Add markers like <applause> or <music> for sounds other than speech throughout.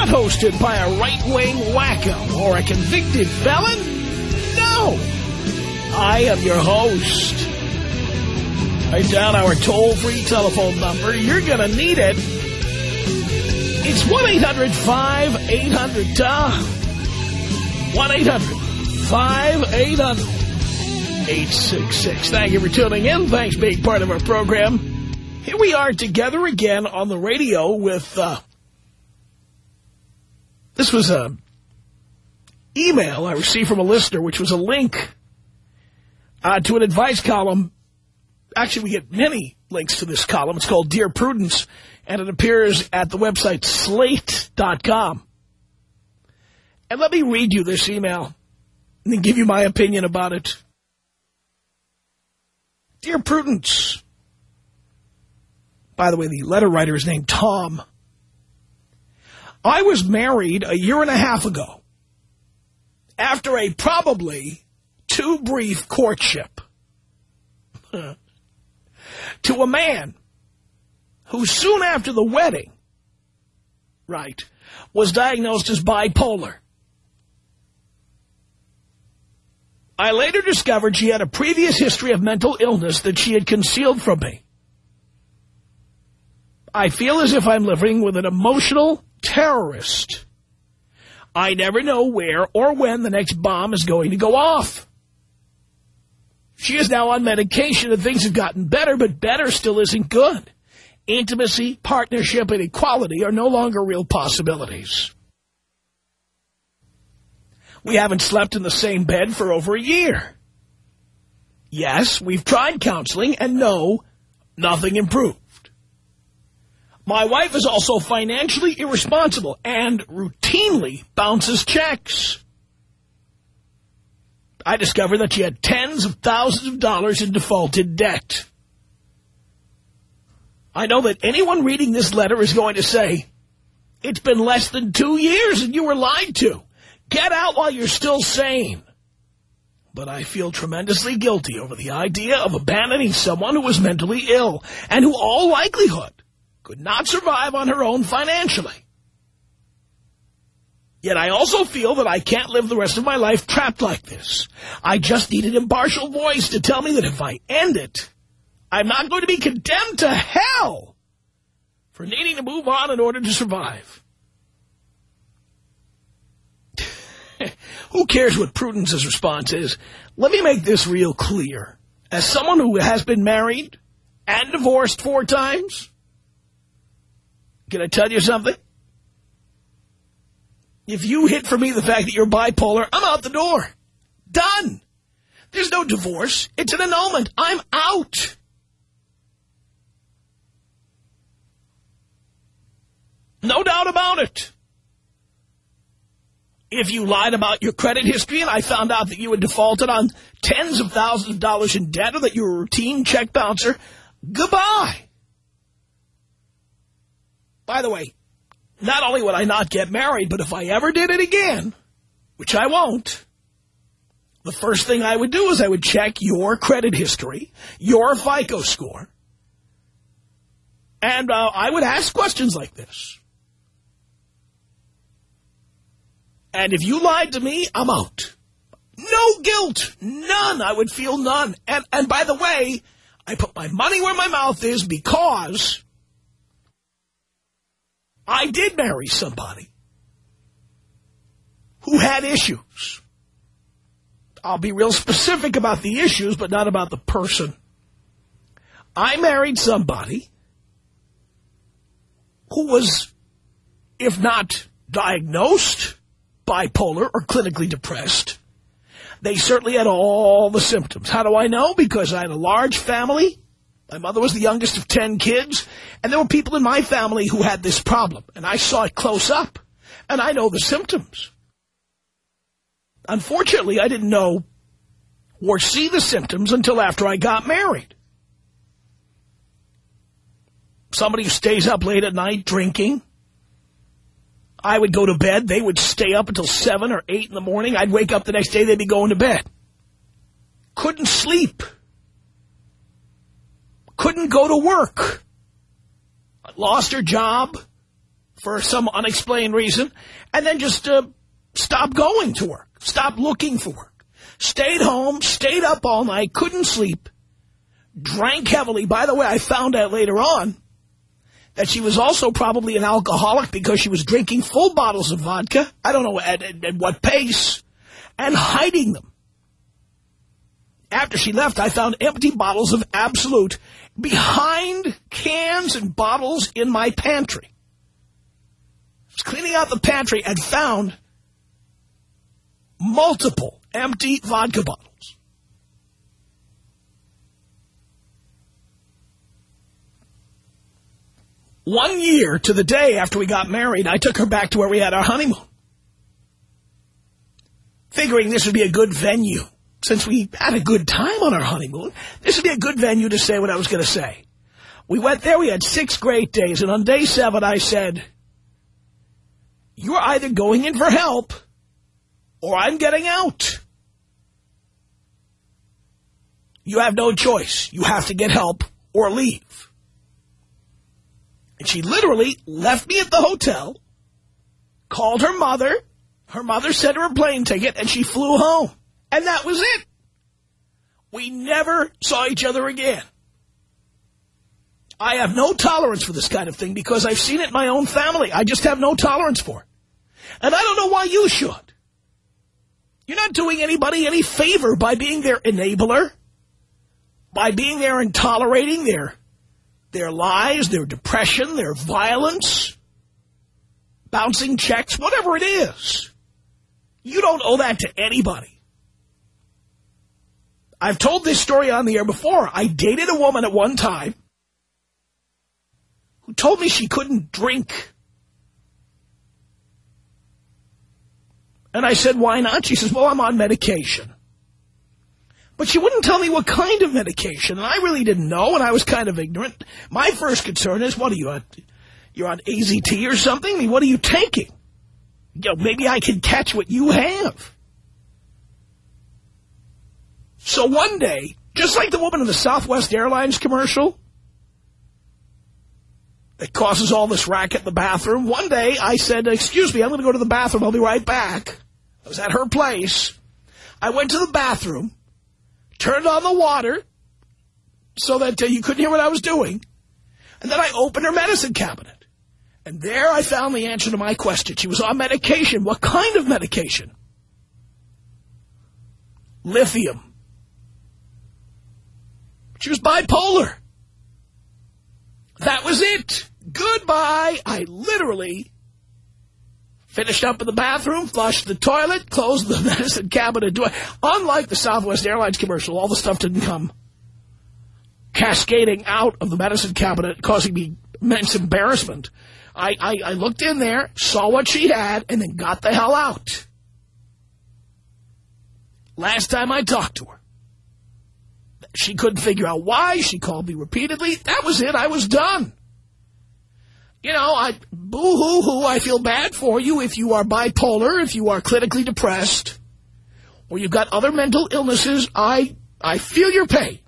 not hosted by a right-wing wacko or a convicted felon. No. I am your host. Write down our toll-free telephone number. You're going to need it. It's 1-800-5800-TOM. 1-800-5800-866. Thank you for tuning in. Thanks for being part of our program. Here we are together again on the radio with... Uh, this was a email I received from a listener, which was a link uh, to an advice column. Actually, we get many links to this column. It's called Dear Prudence, and it appears at the website slate.com. And let me read you this email and then give you my opinion about it. Dear Prudence. By the way, the letter writer is named Tom. I was married a year and a half ago after a probably too brief courtship to a man who soon after the wedding, right, was diagnosed as bipolar. I later discovered she had a previous history of mental illness that she had concealed from me. I feel as if I'm living with an emotional terrorist. I never know where or when the next bomb is going to go off. She is now on medication and things have gotten better, but better still isn't good. Intimacy, partnership, and equality are no longer real possibilities. We haven't slept in the same bed for over a year. Yes, we've tried counseling, and no, nothing improved. My wife is also financially irresponsible and routinely bounces checks. I discovered that she had tens of thousands of dollars in defaulted debt. I know that anyone reading this letter is going to say, it's been less than two years and you were lied to. Get out while you're still sane. But I feel tremendously guilty over the idea of abandoning someone who was mentally ill and who all likelihood could not survive on her own financially. Yet I also feel that I can't live the rest of my life trapped like this. I just need an impartial voice to tell me that if I end it, I'm not going to be condemned to hell for needing to move on in order to survive. <laughs> Who cares what Prudence's response is? Let me make this real clear. As someone who has been married and divorced four times, can I tell you something? If you hit for me the fact that you're bipolar, I'm out the door. Done. There's no divorce. It's an annulment. I'm out. No doubt about it. If you lied about your credit history and I found out that you had defaulted on tens of thousands of dollars in debt or that you were a routine check bouncer, goodbye. By the way, not only would I not get married, but if I ever did it again, which I won't, the first thing I would do is I would check your credit history, your FICO score, and uh, I would ask questions like this. And if you lied to me, I'm out. No guilt. None. I would feel none. And, and by the way, I put my money where my mouth is because I did marry somebody who had issues. I'll be real specific about the issues, but not about the person. I married somebody who was, if not diagnosed bipolar or clinically depressed, they certainly had all the symptoms. How do I know? Because I had a large family My mother was the youngest of ten kids, and there were people in my family who had this problem, and I saw it close up, and I know the symptoms. Unfortunately, I didn't know or see the symptoms until after I got married. Somebody who stays up late at night drinking. I would go to bed. They would stay up until 7 or 8 in the morning. I'd wake up the next day. They'd be going to bed. Couldn't sleep. Couldn't go to work. Lost her job for some unexplained reason. And then just uh, stopped going to work. Stopped looking for work. Stayed home, stayed up all night, couldn't sleep, drank heavily. By the way, I found out later on that she was also probably an alcoholic because she was drinking full bottles of vodka. I don't know at, at, at what pace. And hiding them. After she left, I found empty bottles of Absolut behind cans and bottles in my pantry. I was cleaning out the pantry and found multiple empty vodka bottles. One year to the day after we got married, I took her back to where we had our honeymoon. Figuring this would be a good venue. Since we had a good time on our honeymoon, this would be a good venue to say what I was going to say. We went there, we had six great days, and on day seven I said, you're either going in for help or I'm getting out. You have no choice. You have to get help or leave. And she literally left me at the hotel, called her mother, her mother sent her a plane ticket, and she flew home. And that was it. We never saw each other again. I have no tolerance for this kind of thing because I've seen it in my own family. I just have no tolerance for it. And I don't know why you should. You're not doing anybody any favor by being their enabler, by being there and tolerating their, their lies, their depression, their violence, bouncing checks, whatever it is. You don't owe that to anybody. I've told this story on the air before. I dated a woman at one time who told me she couldn't drink And I said, why not? She says, well, I'm on medication. But she wouldn't tell me what kind of medication, and I really didn't know, and I was kind of ignorant. My first concern is, what are you, on, you're on AZT or something? I mean, what are you taking? You know, maybe I can catch what you have. So one day, just like the woman in the Southwest Airlines commercial, that causes all this racket in the bathroom. One day I said, excuse me, I'm going to go to the bathroom. I'll be right back. I was at her place. I went to the bathroom, turned on the water so that uh, you couldn't hear what I was doing. And then I opened her medicine cabinet. And there I found the answer to my question. She was on medication. What kind of medication? Lithium. She was bipolar. That was it. Goodbye. I literally finished up in the bathroom, flushed the toilet, closed the <laughs> medicine cabinet door. Unlike the Southwest Airlines commercial, all the stuff didn't come cascading out of the medicine cabinet, causing me immense embarrassment. I, I, I looked in there, saw what she had, and then got the hell out. Last time I talked to her, she couldn't figure out why. She called me repeatedly. That was it. I was done. You know, I boo-hoo-hoo, I feel bad for you if you are bipolar, if you are clinically depressed, or you've got other mental illnesses. I, I feel your pain.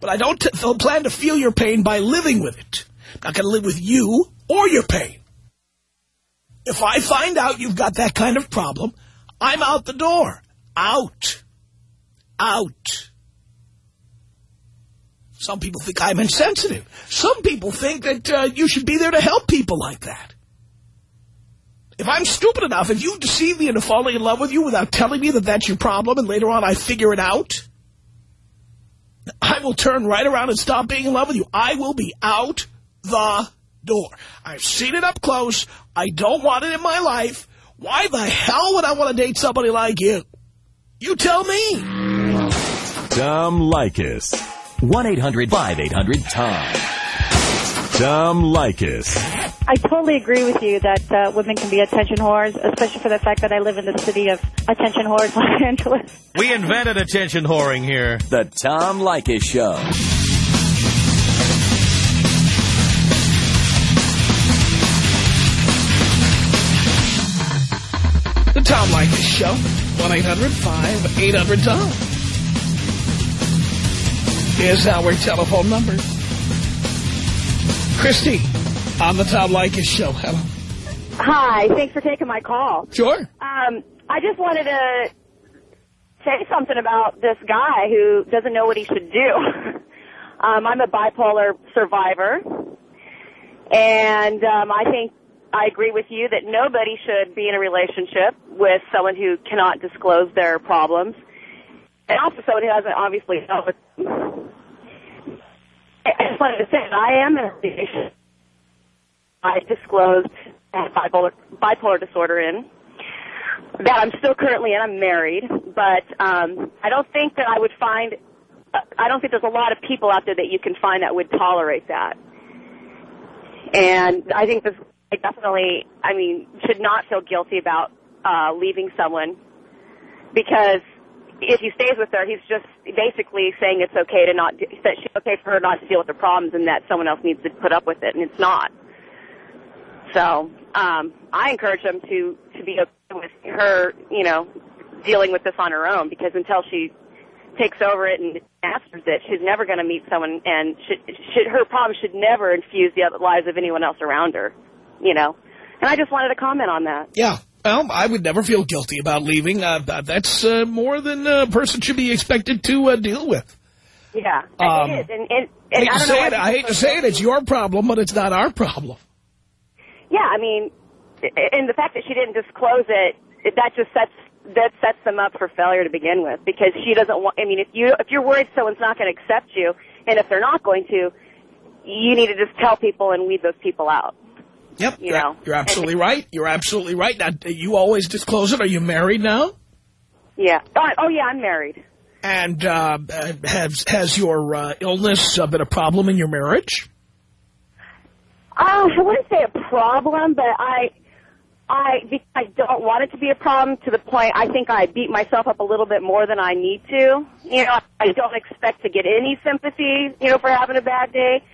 But I don't plan to feel your pain by living with it. I'm not going to live with you or your pain. If I find out you've got that kind of problem, I'm out the door. Out. Out. Some people think I'm insensitive. Some people think that uh, you should be there to help people like that. If I'm stupid enough, if you deceive me into falling in love with you without telling me that that's your problem and later on I figure it out, I will turn right around and stop being in love with you. I will be out the door. I've seen it up close. I don't want it in my life. Why the hell would I want to date somebody like you? You tell me. Tom Leykis. 1-800-5800-TOM. Tom Leykis. I totally agree with you that uh, women can be attention whores, especially for the fact that I live in the city of attention whores, <laughs> Los Angeles. We invented attention whoring here. The Tom Leykis Show. The Tom Leykis Show. 1-800-5800-TOM. Is our telephone number. Christy, on the Tom Leykis Show. Hello. Hi, thanks for taking my call. Sure. Um, I just wanted to say something about this guy who doesn't know what he should do. <laughs> um, I'm a bipolar survivor, and um, I think I agree with you that nobody should be in a relationship with someone who cannot disclose their problems, and also someone who hasn't obviously dealt with. I just wanted to say that I am in a relationship. I disclosed I bipolar, bipolar disorder in that I'm still currently in. I'm married, but um, I don't think that I would find. Uh, I don't think there's a lot of people out there that you can find that would tolerate that. And I think this I definitely, I mean, should not feel guilty about uh, leaving someone because if he stays with her, he's just basically saying it's okay to not that she's okay for her not to deal with the problems, and that someone else needs to put up with it, and it's not. So um, I encourage him to to be okay with her, you know, dealing with this on her own because until she takes over it and masters it, she's never going to meet someone, and should, should, her problem should never infuse the other lives of anyone else around her, you know. And I just wanted to comment on that. Yeah. Well, I would never feel guilty about leaving. Uh, that's uh, more than a person should be expected to uh, deal with. Yeah, Um, it is. And, and, and hate I to say it, I hate to say it, it's your problem, but it's not our problem. Yeah, I mean, and the fact that she didn't disclose it, it that just sets that sets them up for failure to begin with because she doesn't want. I mean, if you if you're worried someone's not going to accept you, and if they're not going to, you need to just tell people and weed those people out. Yep. You you're, know. you're absolutely right. You're absolutely right. Now, do you always disclose it? Are you married now? Yeah. Oh, oh yeah, I'm married. And uh, has has your uh, illness uh, been a problem in your marriage? Uh, I wouldn't say a problem, but I, I, I don't want it to be a problem to the point I think I beat myself up a little bit more than I need to. You know, I don't expect to get any sympathy, you know, for having a bad day.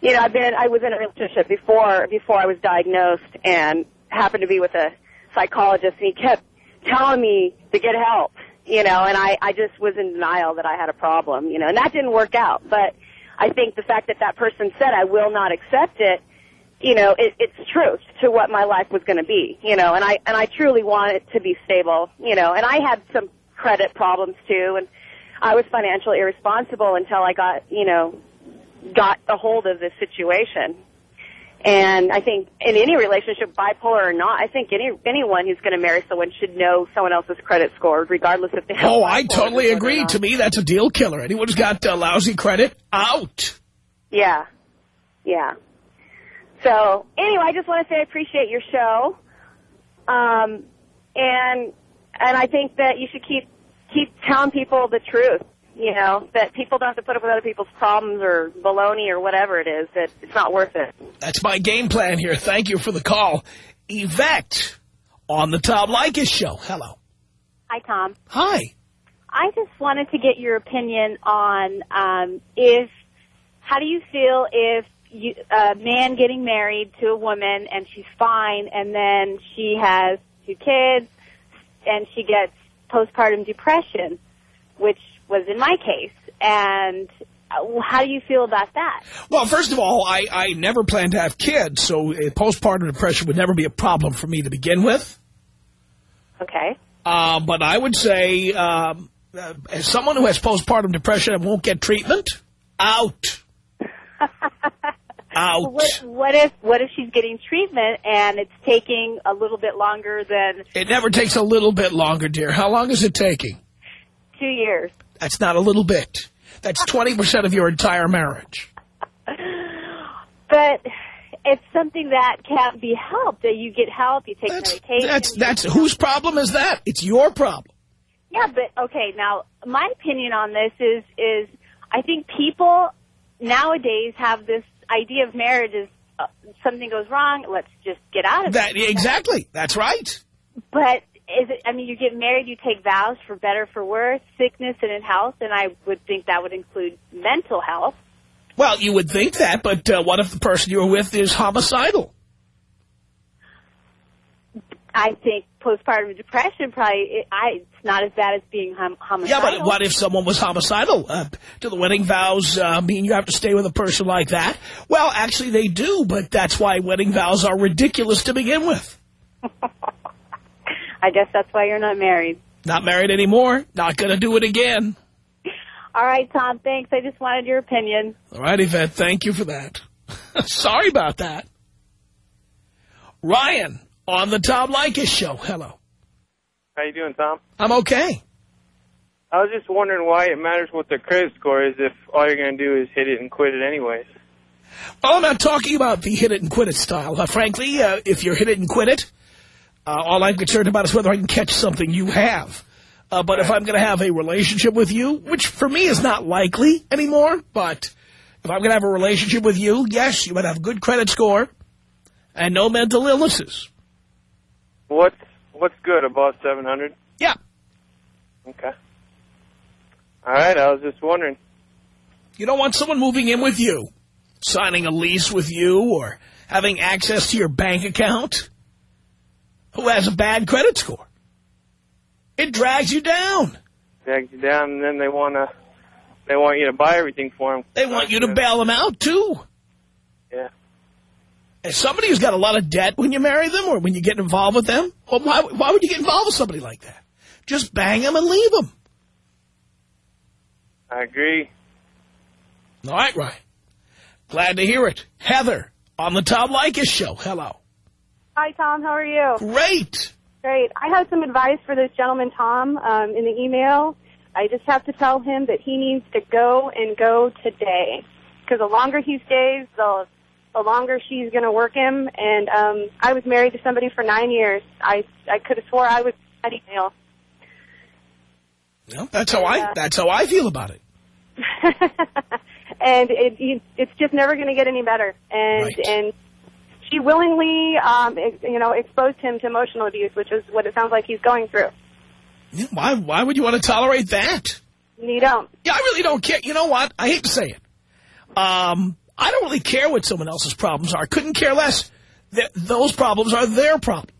You know, I've been, I was in a relationship before, before I was diagnosed and happened to be with a psychologist and he kept telling me to get help, you know, and I, I just was in denial that I had a problem, you know, and that didn't work out. But I think the fact that that person said I will not accept it, you know, it, it's truth to what my life was going to be, you know, and I and I truly want it to be stable, you know, and I had some credit problems too, and I was financially irresponsible until I got, you know, got a hold of this situation. And I think in any relationship, bipolar or not, I think any anyone who's going to marry someone should know someone else's credit score, regardless if they have. Oh, I totally agree. To me, that's a deal killer. Anyone who's got uh, lousy credit, out. Yeah, yeah. So anyway, I just want to say I appreciate your show, um, and and I think that you should keep keep telling people the truth. You know that people don't have to put up with other people's problems or baloney or whatever it is. That it's not worth it. That's my game plan here. Thank you for the call. Yvette on the Tom Leykis show. Hello. Hi, Tom. Hi. I just wanted to get your opinion on um, if how do you feel if you, a man getting married to a woman and she's fine, and then she has two kids and she gets postpartum depression, which was in my case, and uh, how do you feel about that? Well, first of all, I, I never planned to have kids, so postpartum depression would never be a problem for me to begin with. Okay. Uh, but I would say, um, uh, as someone who has postpartum depression and won't get treatment, out. <laughs> Out. What, what if what if she's getting treatment and it's taking a little bit longer than It never takes a little bit longer, dear. How long is it taking? two years? That's not a little bit. That's 20% of your entire marriage. But it's something that can't be helped. You get help, you take That's, medication. that's, that's, whose problem is that? It's your problem. yeah, but okay. Now, my opinion on this is is I think people nowadays have this idea of marriage as uh, something goes wrong, let's just get out of That, it. exactly. That's right. But is it, I mean, you get married, you take vows for better, for worse, sickness and in health, and I would think that would include mental health. Well, you would think that, but uh, what if the person you're with is homicidal? I think postpartum depression probably, it, I, it's not as bad as being hom Yeah, but what if someone was homicidal? Uh, do the wedding vows uh, mean you have to stay with a person like that? Well, actually they do, but that's why wedding vows are ridiculous to begin with. <laughs> I guess that's why you're not married. Not married anymore. Not going to do it again. All right, Tom, thanks. I just wanted your opinion. All right, Yvette, thank you for that. <laughs> Sorry about that. Ryan, on the Tom Leykis show. Hello. How you doing, Tom? I'm okay. I was just wondering why it matters what the credit score is if all you're going to do is hit it and quit it anyways. Well, I'm not talking about the hit it and quit it style. Uh, frankly, uh, if you're hit it and quit it, uh, all I'm concerned about is whether I can catch something you have. Uh, but if I'm going to have a relationship with you, which for me is not likely anymore, but if I'm going to have a relationship with you, yes, you might have a good credit score and no mental illnesses. What's what's good above 700? Yeah. Okay. All right, I was just wondering. You don't want someone moving in with you, signing a lease with you, or having access to your bank account who has a bad credit score. It drags you down. Drags you down, and then they want to they want you to buy everything for them. They want you to bail them out, too. Yeah. As somebody who's got a lot of debt when you marry them or when you get involved with them, well, why, why would you get involved with somebody like that? Just bang them and leave them. I agree. All right, Ryan. Glad to hear it. Heather, on the Tom Leykis show. Hello. Hi, Tom. How are you? Great. Great. I have some advice for this gentleman, Tom, um, in the email. I just have to tell him that he needs to go and go today. Because the longer he stays, the, the longer she's going to work him. And um, I was married to somebody for nine years. I, I could have swore I was that email. Well, that's how I that's how I feel about it. <laughs> and it, it, it's just never going to get any better. And Right. and she willingly, um, you know, exposed him to emotional abuse, which is what it sounds like he's going through. Yeah, Why why would you want to tolerate that? You don't. Yeah, I really don't care. You know what? I hate to say it. Um, I don't really care what someone else's problems are. Couldn't care less. Th those problems are their problems.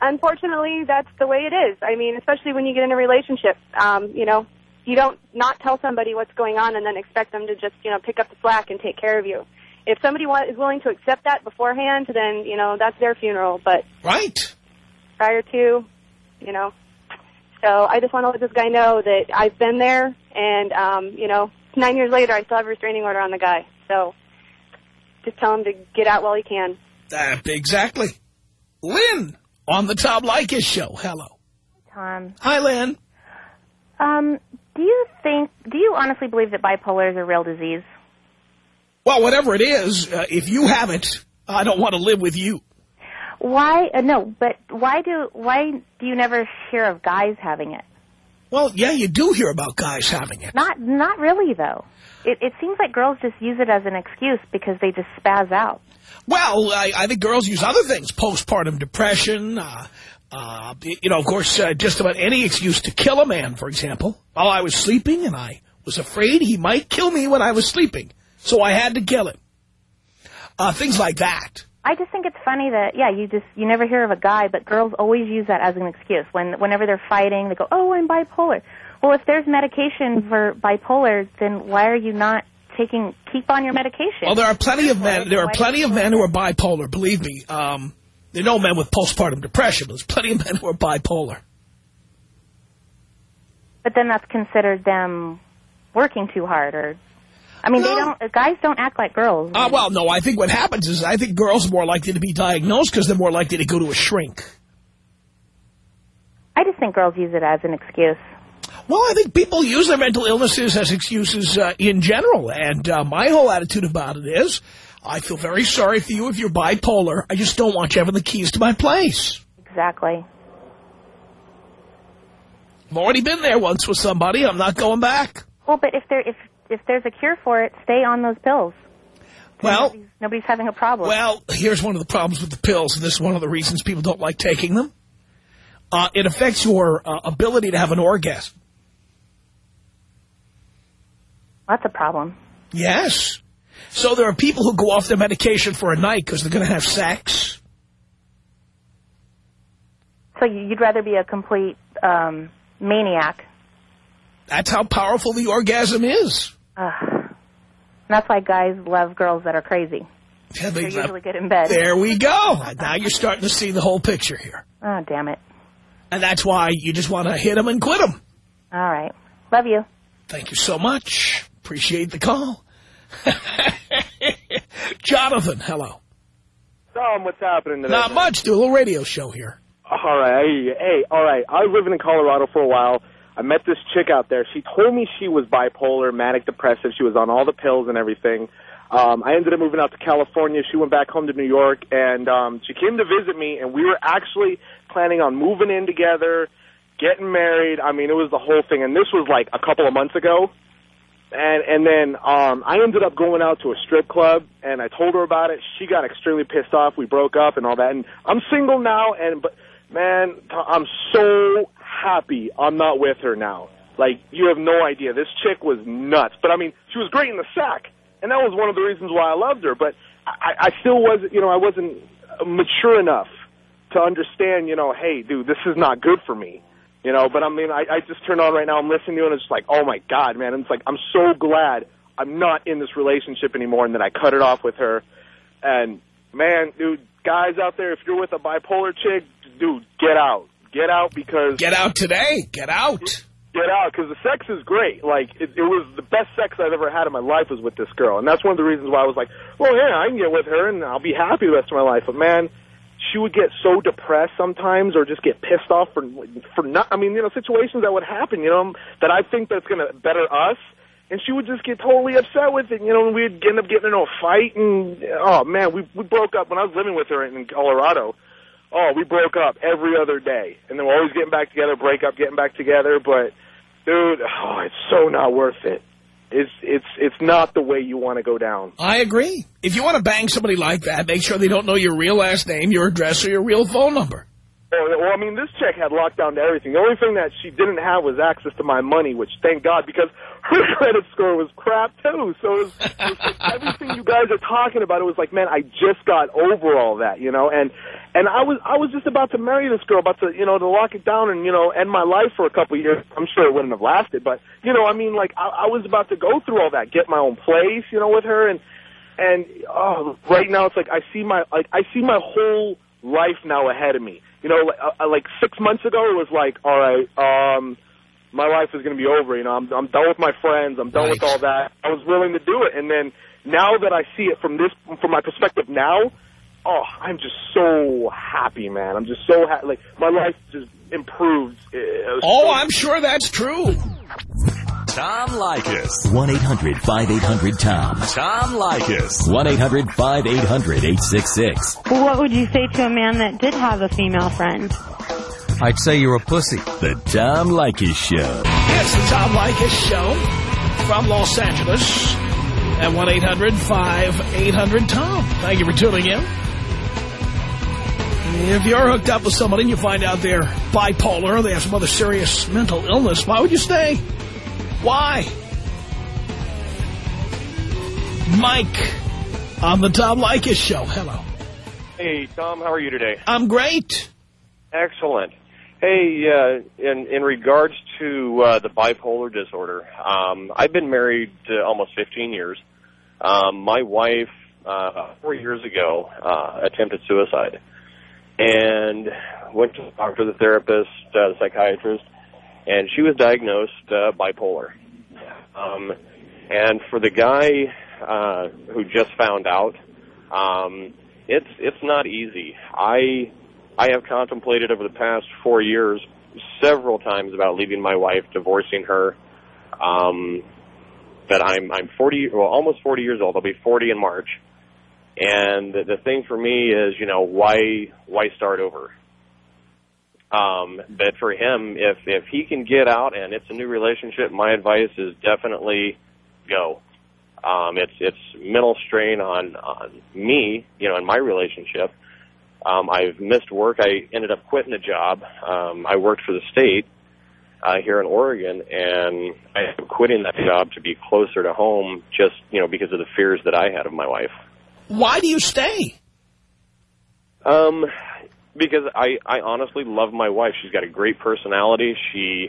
Unfortunately, that's the way it is. I mean, especially when you get in a relationship, um, you know, you don't not tell somebody what's going on and then expect them to just, you know, pick up the slack and take care of you. If somebody wa- is willing to accept that beforehand, then, you know, that's their funeral. But Right. prior to, you know, so I just want to let this guy know that I've been there and, um, you know, nine years later, I still have a restraining order on the guy. So just tell him to get out while he can. Uh, exactly. Lynn, on the Tom Leykis show. Hello. Tom, Hi, Lynn. um, do you think, do you honestly believe that bipolar is a real disease? Well, whatever it is, uh, if you have it, I don't want to live with you. Why, uh, no, but why do, why do you never hear of guys having it? Well, yeah, you do hear about guys having it. Not, not really though. It, it seems like girls just use it as an excuse because they just spaz out. Well, I, I think girls use other things, postpartum depression, uh, uh, you know, of course, uh, just about any excuse to kill a man, for example. While I was sleeping and I was afraid he might kill me when I was sleeping, so I had to kill him. Uh, things like that. I just think it's funny that yeah, you just you never hear of a guy, but girls always use that as an excuse. When whenever they're fighting, they go, "Oh, I'm bipolar." Well, if there's medication for bipolar, then why are you not taking keep on your medication? Well, there are plenty of men. There are plenty of men who are bipolar. Believe me. Um, there are no men with postpartum depression. But there's plenty of men who are bipolar. But then that's considered them working too hard, or I mean, they don't. Guys don't act like girls. Uh, well, no. I think what happens is I think girls are more likely to be diagnosed because they're more likely to go to a shrink. I just think girls use it as an excuse. Well, I think people use their mental illnesses as excuses uh, in general, and uh, my whole attitude about it is, I feel very sorry for you if you're bipolar. I just don't want you having the keys to my place. Exactly. I've already been there once with somebody. I'm not going back. Well, but if there if if there's a cure for it, stay on those pills. Well, nobody's, nobody's having a problem. Well, here's one of the problems with the pills, and this is one of the reasons people don't like taking them. Uh, it affects your uh, ability to have an orgasm. That's a problem. Yes. So there are people who go off their medication for a night because they're going to have sex. So you'd rather be a complete um, maniac. That's how powerful the orgasm is. Ugh. And that's why guys love girls that are crazy. <laughs> Yeah, They're usually good in bed. There we go. Now you're starting to see the whole picture here. Oh, damn it. And that's why you just want to hit them and quit them. All right. Love you. Thank you so much. Appreciate the call. <laughs> Jonathan, hello. Tom, what's happening today? Not much. Do a little radio show here. All right. Hey, hey, all right. I was living in Colorado for a while. I met this chick out there. She told me she was bipolar, manic depressive. She was on all the pills and everything. Um, I ended up moving out to California. She went back home to New York, and um, she came to visit me, and we were actually planning on moving in together, getting married. I mean, it was the whole thing, and this was like a couple of months ago. And and then um, I ended up going out to a strip club, and I told her about it. She got extremely pissed off. We broke up and all that. And I'm single now, and but man, I'm so happy I'm not with her now. Like you have no idea. This chick was nuts, but I mean, she was great in the sack, and that was one of the reasons why I loved her. But I, I still wasn't, you know, I wasn't mature enough to understand, you know, hey, dude, this is not good for me. You know, but I mean, I, I just turn on right now. I'm listening to you, and it's like, oh my god, man! And it's like I'm so glad I'm not in this relationship anymore, and that I cut it off with her. And man, dude, guys out there, if you're with a bipolar chick, dude, get out, get out because get out today, get out, get out because the sex is great. Like it, it was the best sex I've ever had in my life was with this girl, and that's one of the reasons why I was like, well, yeah, I can get with her, and I'll be happy the rest of my life. But man she would get so depressed sometimes or just get pissed off for for not I mean, you know, situations that would happen, you know, that I think that's going to better us. And she would just get totally upset with it, you know, and we'd end up getting into a fight and oh man, we we broke up when I was living with her in Colorado. Oh, we broke up every other day. And then we're always getting back together, break up, getting back together, but dude, oh, it's so not worth it. It's it's it's not the way you want to go down. I agree. If you want to bang somebody like that, make sure they don't know your real last name, your address, or your real phone number. Well, I mean, this chick had lockdown to everything. The only thing that she didn't have was access to my money, which thank God, because <laughs> her credit score was crap too. So it was, it was like <laughs> everything you guys are talking about. It was like, man, I just got over all that, you know. And and I was I was just about to marry this girl, about to you know to lock it down and you know end my life for a couple of years. I'm sure it wouldn't have lasted, but you know, I mean, like I, I was about to go through all that, get my own place, you know, with her, and and oh, right now it's like I see my like I see my whole life now ahead of me. You know, like, uh, like six months ago, it was like, all right, um, my life is going to be over. You know, I'm I'm done with my friends. I'm done Right. with all that. I was willing to do it, and then now that I see it from this from my perspective now, oh, I'm just so happy, man. I'm just so happy. Like my life just improved. Uh, Oh, so- I'm sure that's true. Tom Leykis. 1-800-5800-TOM. Tom Leykis. 1-800-5800-866. Well, what would you say to a man that did have a female friend? I'd say you're a pussy. The Tom Leykis Show. It's the Tom Leykis Show from Los Angeles at 1-800-5800-TOM. Thank you for tuning in. If you're hooked up with somebody and you find out they're bipolar they have some other serious mental illness, why would you stay? Why? Mike on the Tom Leykis Show. Hello. Hey, Tom, how are you today? I'm great. Excellent. Hey, uh, in in regards to uh, the bipolar disorder, um, I've been married uh, almost 15 years. Um, my wife, uh, four years ago, uh, attempted suicide, and went to the doctor, the therapist, uh, the psychiatrist, and she was diagnosed uh, bipolar. Um, and for the guy uh, who just found out, um, it's it's not easy. I I have contemplated over the past four years several times about leaving my wife, divorcing her. Um, that I'm I'm 40, well, almost 40 years old. I'll be 40 in March. And the, the thing for me is, you know, why why start over? Um, but for him, if if he can get out and it's a new relationship, my advice is definitely go. Um, it's it's mental strain on on me, you know, in my relationship. Um, I've missed work. I ended up quitting a job. Um, I worked for the state uh, here in Oregon, and I quitting that job to be closer to home, just you know, because of the fears that I had of my wife. Why do you stay? Um, because I I honestly love my wife. She's got a great personality. She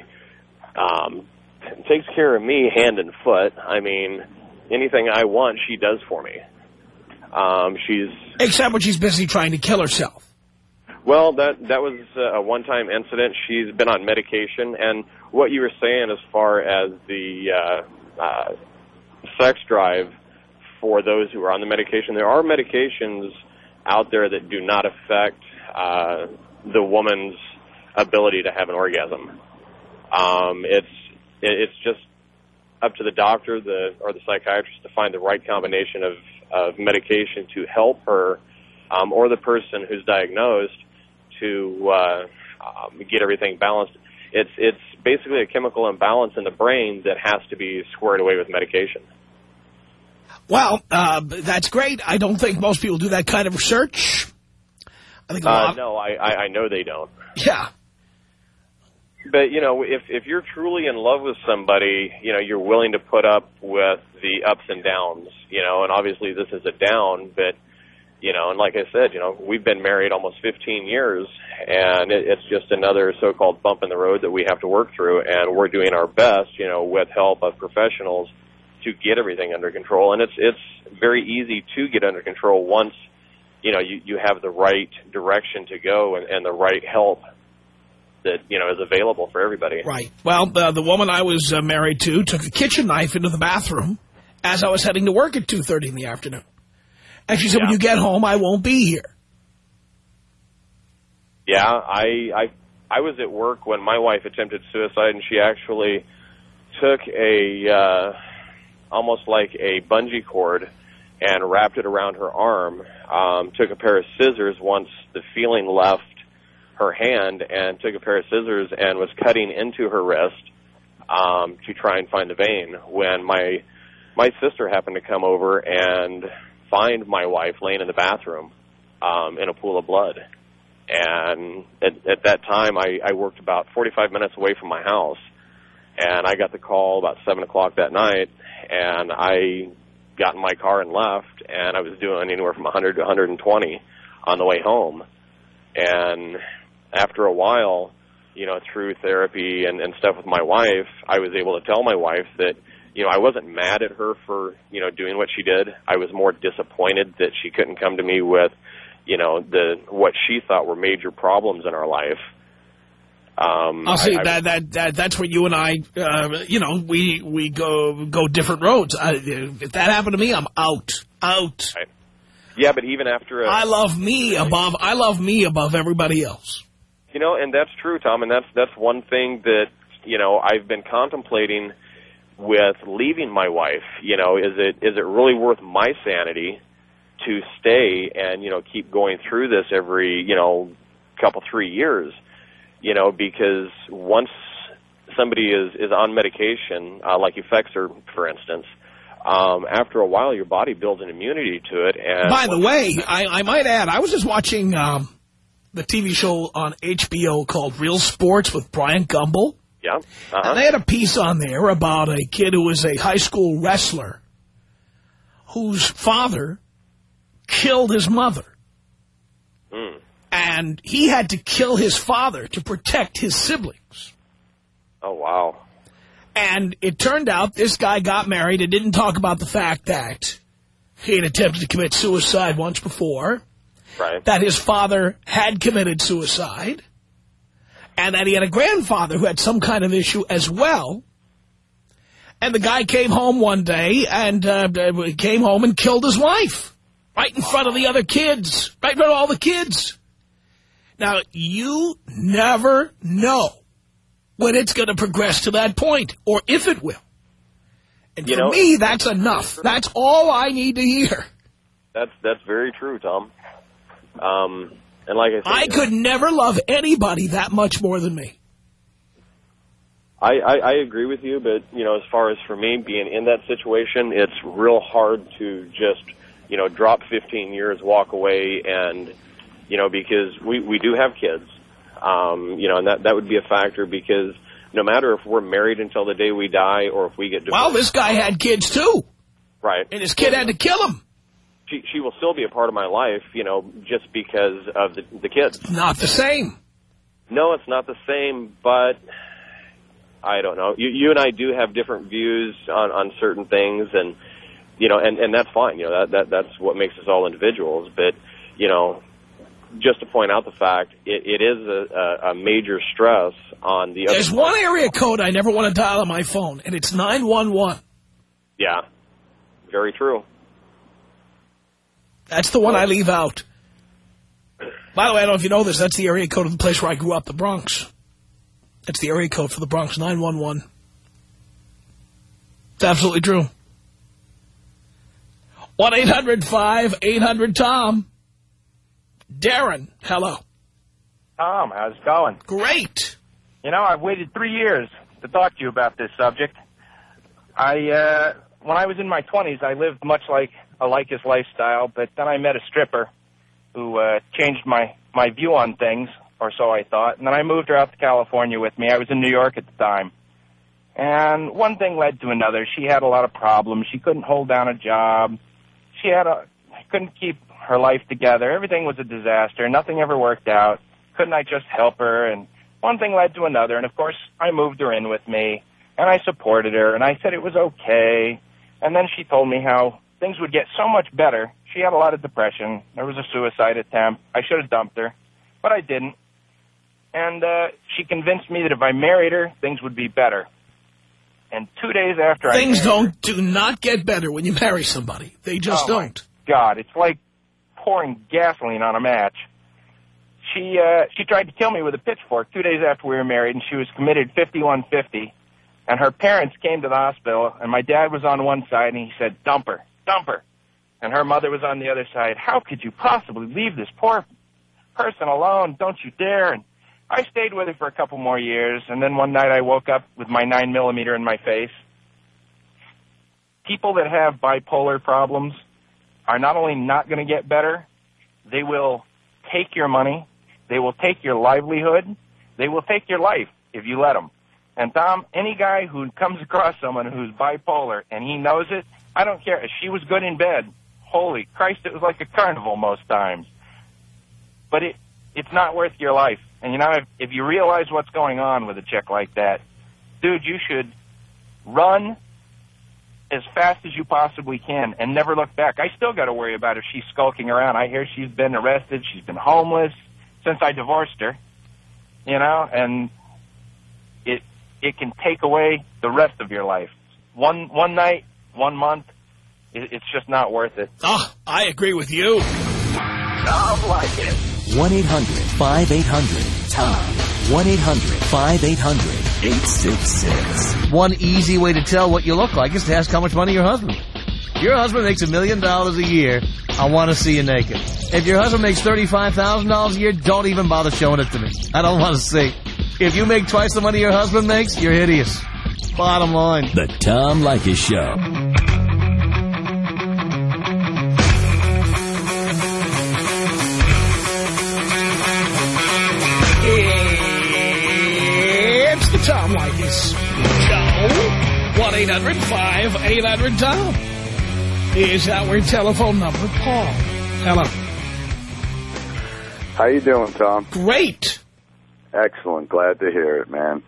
um takes care of me hand and foot. I mean, anything I want, she does for me. Um, she's except when she's busy trying to kill herself. Well, that that was a one-time incident. She's been on medication, and what you were saying as far as the uh, uh, sex drive for those who are on the medication, there are medications out there that do not affect uh, the woman's ability to have an orgasm. Um, it's it's just up to the doctor the or the psychiatrist to find the right combination of, of medication to help her um, or the person who's diagnosed to uh, um, get everything balanced. It's it's basically a chemical imbalance in the brain that has to be squared away with medication. Well, uh, that's great. I don't think most people do that kind of research. I think a Uh, no, I, I I know they don't. Yeah. But you know, if if you're truly in love with somebody, you know, you're willing to put up with the ups and downs. You know, and obviously this is a down, but you know, and like I said, you know, we've been married almost 15 years, and it, it's just another so-called bump in the road that we have to work through, and we're doing our best, you know, with help of professionals to get everything under control. And it's it's very easy to get under control once you know you you have the right direction to go and, and the right help that you know is available for everybody. Right. Well, uh, the woman I was uh, married to took a kitchen knife into the bathroom as I was heading to work at 2.30 in the afternoon. And she said, when you get home, I won't be here. Yeah, I I I was at work when my wife attempted suicide, and she actually took a uh, almost like a bungee cord and wrapped it around her arm. Um, took a pair of scissors once the feeling left her hand, and took a pair of scissors and was cutting into her wrist um, to try and find the vein. When my my sister happened to come over and find my wife laying in the bathroom um, in a pool of blood. And at, at that time, I, I worked about 45 minutes away from my house, and I got the call about seven o'clock that night, and I got in my car and left, and I was doing anywhere from 100 to 120 on the way home. And after a while, you know, through therapy and, and stuff with my wife, I was able to tell my wife that, you know, I wasn't mad at her for, you know, doing what she did. I was more disappointed that she couldn't come to me with, you know, the what she thought were major problems in our life. Um, I'll see I- that that that that's where you and I, uh, you know, we we go go different roads. I, if that happened to me, I'm out, out. yeah, but even after a, I love me above. I love me above everybody else. You know, and that's true, Tom, and that's that's one thing that you know I've been contemplating with leaving my wife. You know, is it is it really worth my sanity to stay and you know keep going through this every you know couple three years? You know, because once somebody is is on medication, uh, like Effexor, for instance. Um, after a while, your body builds an immunity to it, and By the way, I, I might add, I was just watching um, the TV show on HBO called Real Sports with Bryant Gumbel. yeah, uh-huh. And they had a piece on there about a kid who was a high school wrestler whose father killed his mother. Mm. And he had to kill his father to protect his siblings. Oh wow. And it turned out this guy got married and didn't talk about the fact that he had attempted to commit suicide once before, Right. that his father had committed suicide, and that he had a grandfather who had some kind of issue as well. And the guy came home one day and uh, came home and killed his wife right in front of the other kids, right in front of all the kids. Now, you never know when it's going to progress to that point or if it will. And You for know- me, that's enough. That's all I need to hear. That's that's very true, Tom. Um, And like I said, I could never love anybody that much more than me. I, I, I agree with you, but you know, as far as for me being in that situation, it's real hard to just you know drop 15 years, walk away, and you know because we we do have kids, um, you know, and that that would be a factor because no matter if we're married until the day we die or if we get divorced, Well, this guy had kids too, right, and his kid had to kill him. she she will still be a part of my life, you know, just because of the the kids. Not the same. No, it's not the same, but I don't know. You, you and I do have different views on, on certain things, and you know, and, and that's fine. You know, that, that that's what makes us all individuals. But you know, just to point out the fact, it, it is a, a, major stress on the. There's one area code I never want to dial on my phone, and it's 911. Yeah, very true. That's the one I leave out. By the way, I don't know if you know this, that's the area code of the place where I grew up, the Bronx. That's the area code for the Bronx, 911. It's absolutely true. 1-800-5800-TOM. Darren, hello. Tom, how's it going? Great. You know, I've waited three years to talk to you about this subject. I, uh, when I was in my 20s, I lived much like a Leykis lifestyle, but then I met a stripper who uh, changed my, my view on things, or so I thought, and then I moved her out to California with me. I was in New York at the time. And one thing led to another. She had a lot of problems. She couldn't hold down a job. She had a couldn't keep her life together. Everything was a disaster. Nothing ever worked out. Couldn't I just help her? And one thing led to another. And of course, I moved her in with me, and I supported her, and I said it was okay. And then she told me how things would get so much better. She had a lot of depression. There was a suicide attempt. I should have dumped her, but I didn't. And uh, she convinced me that if I married her, things would be better. And two days after Things I don't do not get better when you marry somebody. They just Oh, don't. God, it's like pouring gasoline on a match. She uh, she tried to kill me with a pitchfork two days after we were married, and she was committed 5150. And her parents came to the hospital, and my dad was on one side, and he said, "Dump her, dump her," and her mother was on the other side. How could you possibly leave this poor person alone? Don't you dare! And I stayed with her for a couple more years, and then one night I woke up with my nine millimeter in my face. People that have bipolar problems are not only not going to get better, they will take your money, they will take your livelihood, they will take your life if you let them. And Tom, any guy who comes <laughs> across someone who's bipolar and he knows it, I don't care. If she was good in bed, holy Christ, it was like a carnival most times. But it it's not worth your life. And you know, if, if you realize what's going on with a chick like that, dude, you should run as fast as you possibly can and never look back. I still got to worry about if she's skulking around. I hear she's been arrested. She's been homeless since I divorced her. You know, and it it can take away the rest of your life. One one night, one month, it, it's just not worth it. Oh, I agree with you. Tom Leykis. 1-800-5800-TOM. 1-800-5800-866. One easy way to tell what you look like is to ask how much money your husband. Your husband makes a million dollars a year. I want to see you naked. If your husband makes $35,000 a year, don't even bother showing it to me. I don't want to see. If you make twice the money your husband makes, you're hideous. Bottom line. The Tom Leykis Show. It's the Tom Leykis Show. 1-800-5800-TOM is our telephone number. Paul, hello. How you doing, Tom? Great. Excellent. Glad to hear it, man.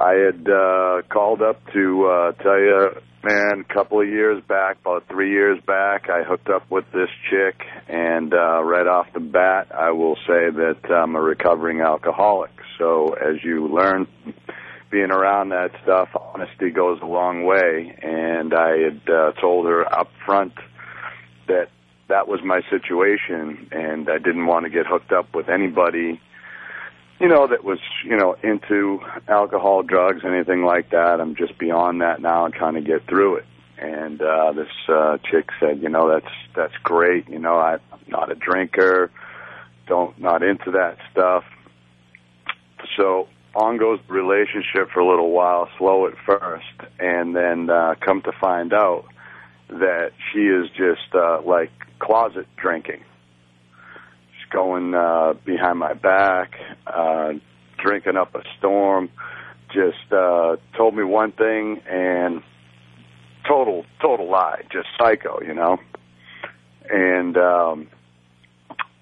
I had uh, called up to uh, tell you, man, a couple of years back, about three years back, I hooked up with this chick, and uh, right off the bat, I will say that I'm a recovering alcoholic. So as you learn being around that stuff, honesty goes a long way, and I had uh, told her up front that that was my situation, and I didn't want to get hooked up with anybody you know, that was, you know, into alcohol, drugs, anything like that. I'm just beyond that now and trying to get through it. And uh this uh chick said, you know, that's that's great. You know, I, I'm not a drinker. don't not into that stuff. So on goes the relationship for a little while, slow at first, and then uh, come to find out that she is just uh, like closet drinking. Going uh, behind my back, uh, drinking up a storm. Just uh, told me one thing and total total lie, just psycho, you know. And um,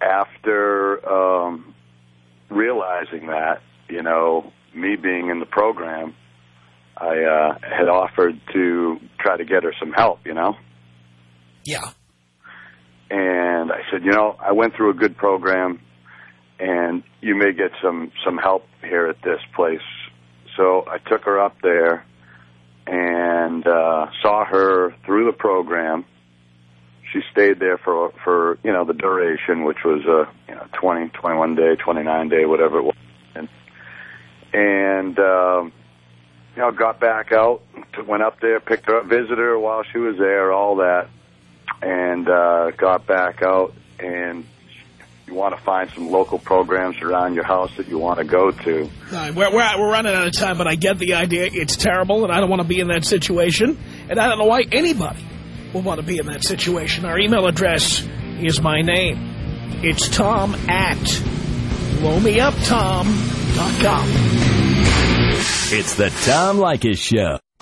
after um, realizing that, you know, me being in the program, I uh, had offered to try to get her some help, you know. Yeah. And I said, you know, I went through a good program, and you may get some some help here at this place. So I took her up there and uh, saw her through the program. She stayed there for for you know the duration, which was uh, you know 20, 21 day, 29 day, whatever it was, and and um, you know got back out, went up there, picked her up, visited her while she was there, all that, and uh, got back out and you want to find some local programs around your house that you want to go to. All right, we're, we're, we're running out of time, but I get the idea. It's terrible, and I don't want to be in that situation. And I don't know why anybody would want to be in that situation. Our email address is my name. It's Tom at blowmeuptom.com. It's the Tom Leykis Show.